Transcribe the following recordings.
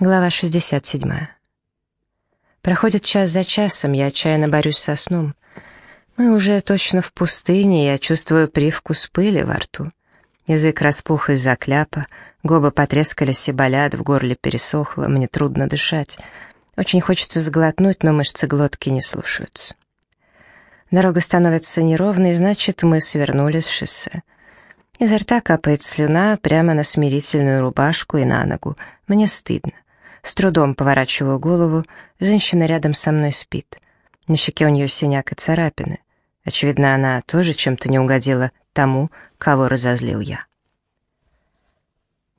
Глава 67. Проходит час за часом, я отчаянно борюсь со сном. Мы уже точно в пустыне, я чувствую привкус пыли во рту. Язык распух из-за кляпа, губы потрескались и болят, в горле пересохло, мне трудно дышать. Очень хочется сглотнуть, но мышцы глотки не слушаются. Дорога становится неровной, значит, мы свернули с шоссе. Изо рта капает слюна прямо на смирительную рубашку и на ногу. Мне стыдно. С трудом поворачиваю голову, женщина рядом со мной спит. На щеке у нее синяк и царапины. Очевидно, она тоже чем-то не угодила тому, кого разозлил я.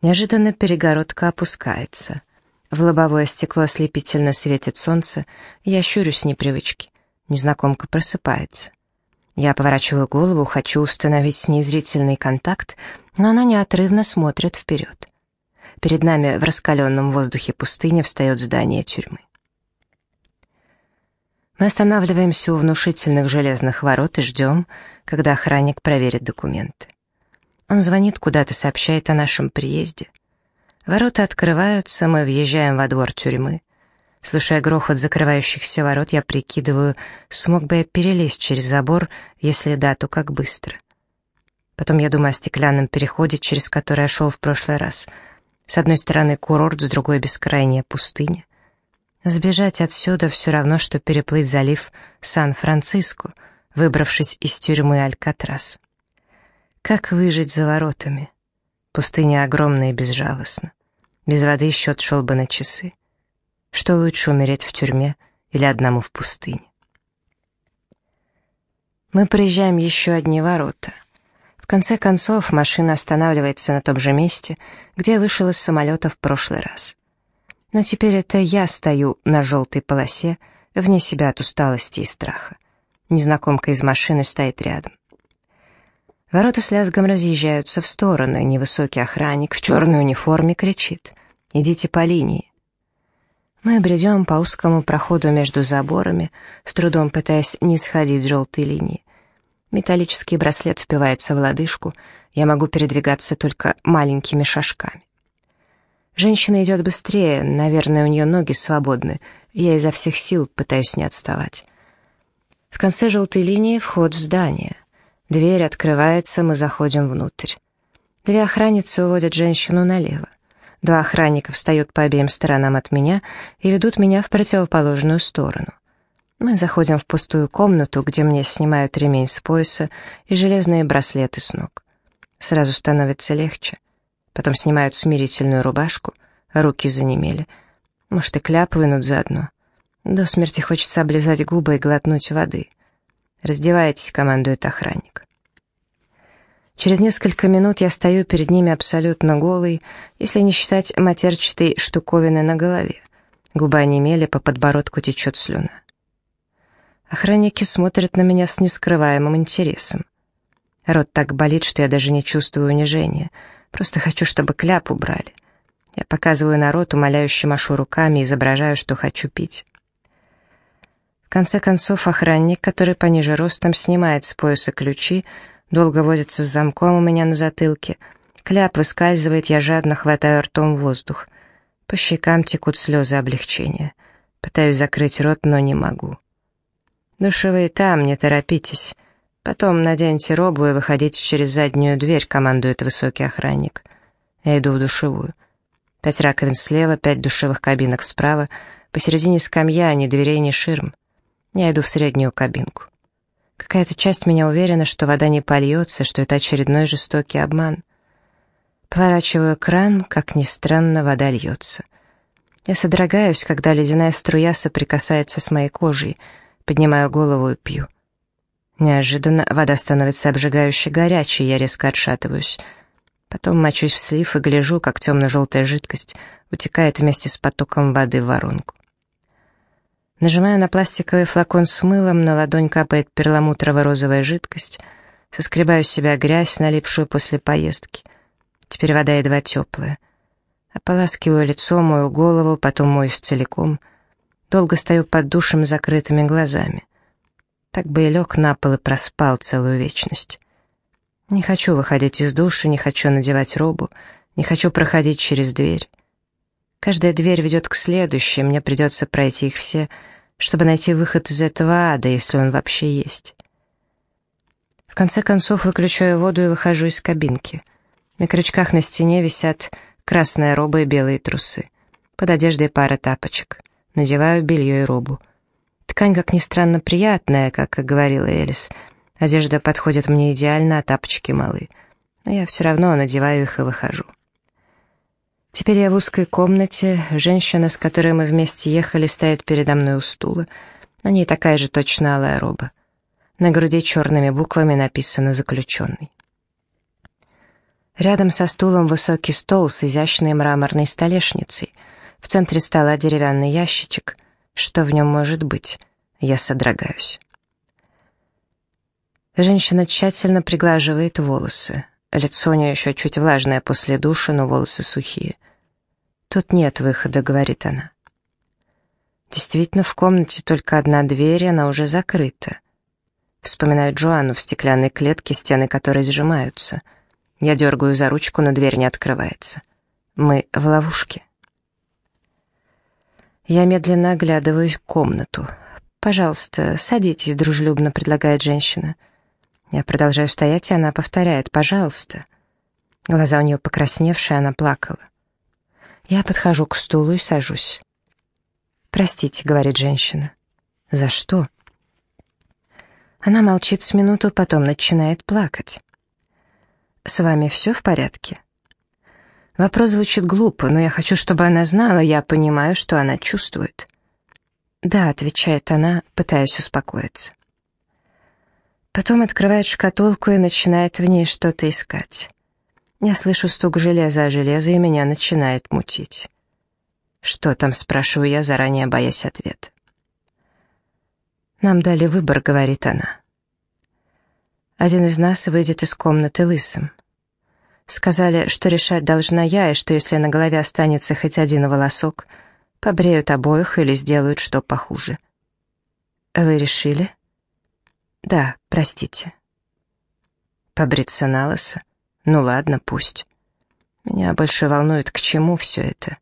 Неожиданно перегородка опускается. В лобовое стекло ослепительно светит солнце, я щурюсь с непривычки. Незнакомка просыпается. Я поворачиваю голову, хочу установить с ней зрительный контакт, но она неотрывно смотрит вперед. Перед нами в раскаленном воздухе пустыни встает здание тюрьмы. Мы останавливаемся у внушительных железных ворот и ждем, когда охранник проверит документы. Он звонит куда-то, сообщает о нашем приезде. Ворота открываются, мы въезжаем во двор тюрьмы. Слушая грохот закрывающихся ворот, я прикидываю, смог бы я перелезть через забор, если да, то как быстро. Потом я думаю о стеклянном переходе, через который я шел в прошлый раз — с одной стороны курорт, с другой бескрайняя пустыня. Сбежать отсюда все равно, что переплыть залив Сан-Франциско, выбравшись из тюрьмы Алькатрас. Как выжить за воротами? Пустыня огромная и безжалостна. Без воды счет шел бы на часы. Что лучше умереть в тюрьме или одному в пустыне? Мы проезжаем еще одни ворота — конце концов, машина останавливается на том же месте, где вышел из самолета в прошлый раз. Но теперь это я стою на желтой полосе, вне себя от усталости и страха. Незнакомка из машины стоит рядом. Ворота с лязгом разъезжаются в стороны, невысокий охранник в черной униформе кричит «Идите по линии». Мы бредем по узкому проходу между заборами, с трудом пытаясь не сходить с желтой линии. Металлический браслет впивается в лодыжку, я могу передвигаться только маленькими шажками. Женщина идет быстрее, наверное, у нее ноги свободны, я изо всех сил пытаюсь не отставать. В конце желтой линии вход в здание. Дверь открывается, мы заходим внутрь. Две охранницы уводят женщину налево. Два охранника встают по обеим сторонам от меня и ведут меня в противоположную сторону. Мы заходим в пустую комнату, где мне снимают ремень с пояса и железные браслеты с ног. Сразу становится легче. Потом снимают смирительную рубашку, руки занемели. Может, и кляп вынут заодно. До смерти хочется облизать губы и глотнуть воды. «Раздевайтесь», — командует охранник. Через несколько минут я стою перед ними абсолютно голый, если не считать матерчатой штуковины на голове. Губа онемели, по подбородку течет слюна. Охранники смотрят на меня с нескрываемым интересом. Рот так болит, что я даже не чувствую унижения. Просто хочу, чтобы кляп убрали. Я показываю народ, умоляюще машу руками, изображаю, что хочу пить. В конце концов, охранник, который пониже ростом, снимает с пояса ключи, долго возится с замком у меня на затылке. Кляп выскальзывает, я жадно хватаю ртом воздух. По щекам текут слезы облегчения. Пытаюсь закрыть рот, но не могу. «Душевые там, не торопитесь. Потом наденьте робу и выходите через заднюю дверь», — командует высокий охранник. Я иду в душевую. Пять раковин слева, пять душевых кабинок справа, посередине скамья, ни дверей, ни ширм. Я иду в среднюю кабинку. Какая-то часть меня уверена, что вода не польется, что это очередной жестокий обман. Поворачиваю кран, как ни странно, вода льется. Я содрогаюсь, когда ледяная струя соприкасается с моей кожей — Поднимаю голову и пью. Неожиданно вода становится обжигающе горячей, я резко отшатываюсь. Потом мочусь в слив и гляжу, как темно-желтая жидкость утекает вместе с потоком воды в воронку. Нажимаю на пластиковый флакон с мылом, на ладонь капает перламутрово-розовая жидкость. Соскребаю с себя грязь, налипшую после поездки. Теперь вода едва теплая. Ополаскиваю лицо, мою голову, потом моюсь целиком. Долго стою под душем с закрытыми глазами. Так бы и лег на пол и проспал целую вечность. Не хочу выходить из души, не хочу надевать робу, не хочу проходить через дверь. Каждая дверь ведет к следующей, мне придется пройти их все, чтобы найти выход из этого ада, если он вообще есть. В конце концов выключаю воду и выхожу из кабинки. На крючках на стене висят красная роба и белые трусы. Под одеждой пара тапочек. Надеваю белье и робу. Ткань, как ни странно, приятная, как и говорила Элис. Одежда подходит мне идеально, а тапочки малы. Но я все равно надеваю их и выхожу. Теперь я в узкой комнате, женщина, с которой мы вместе ехали, стоит передо мной у стула. На ней такая же точно алая роба. На груди черными буквами написано «Заключенный». Рядом со стулом высокий стол с изящной мраморной столешницей. В центре стола деревянный ящичек. Что в нем может быть? Я содрогаюсь. Женщина тщательно приглаживает волосы. Лицо у нее еще чуть влажное после душа, но волосы сухие. «Тут нет выхода», — говорит она. Действительно, в комнате только одна дверь, и она уже закрыта. Вспоминаю Джоанну в стеклянной клетке, стены которой сжимаются. Я дергаю за ручку, но дверь не открывается. Мы в ловушке. Я медленно оглядываю комнату. «Пожалуйста, садитесь», — дружелюбно предлагает женщина. Я продолжаю стоять, и она повторяет «пожалуйста». Глаза у нее покрасневшие, она плакала. Я подхожу к стулу и сажусь. «Простите», — говорит женщина. «За что?» Она молчит с минуту, потом начинает плакать. «С вами все в порядке?» Вопрос звучит глупо, но я хочу, чтобы она знала, я понимаю, что она чувствует. «Да», — отвечает она, пытаясь успокоиться. Потом открывает шкатулку и начинает в ней что-то искать. Я слышу стук железа о железо, и меня начинает мутить. «Что там?» — спрашиваю я, заранее боясь ответа. «Нам дали выбор», — говорит она. Один из нас выйдет из комнаты лысым. Сказали, что решать должна я, и что если на голове останется хоть один волосок, побреют обоих или сделают что похуже. Вы решили? Да, простите. Побриться на лысо? Ну ладно, пусть. Меня больше волнует, к чему все это.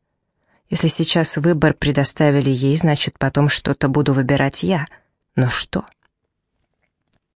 Если сейчас выбор предоставили ей, значит, потом что-то буду выбирать я. Но что? —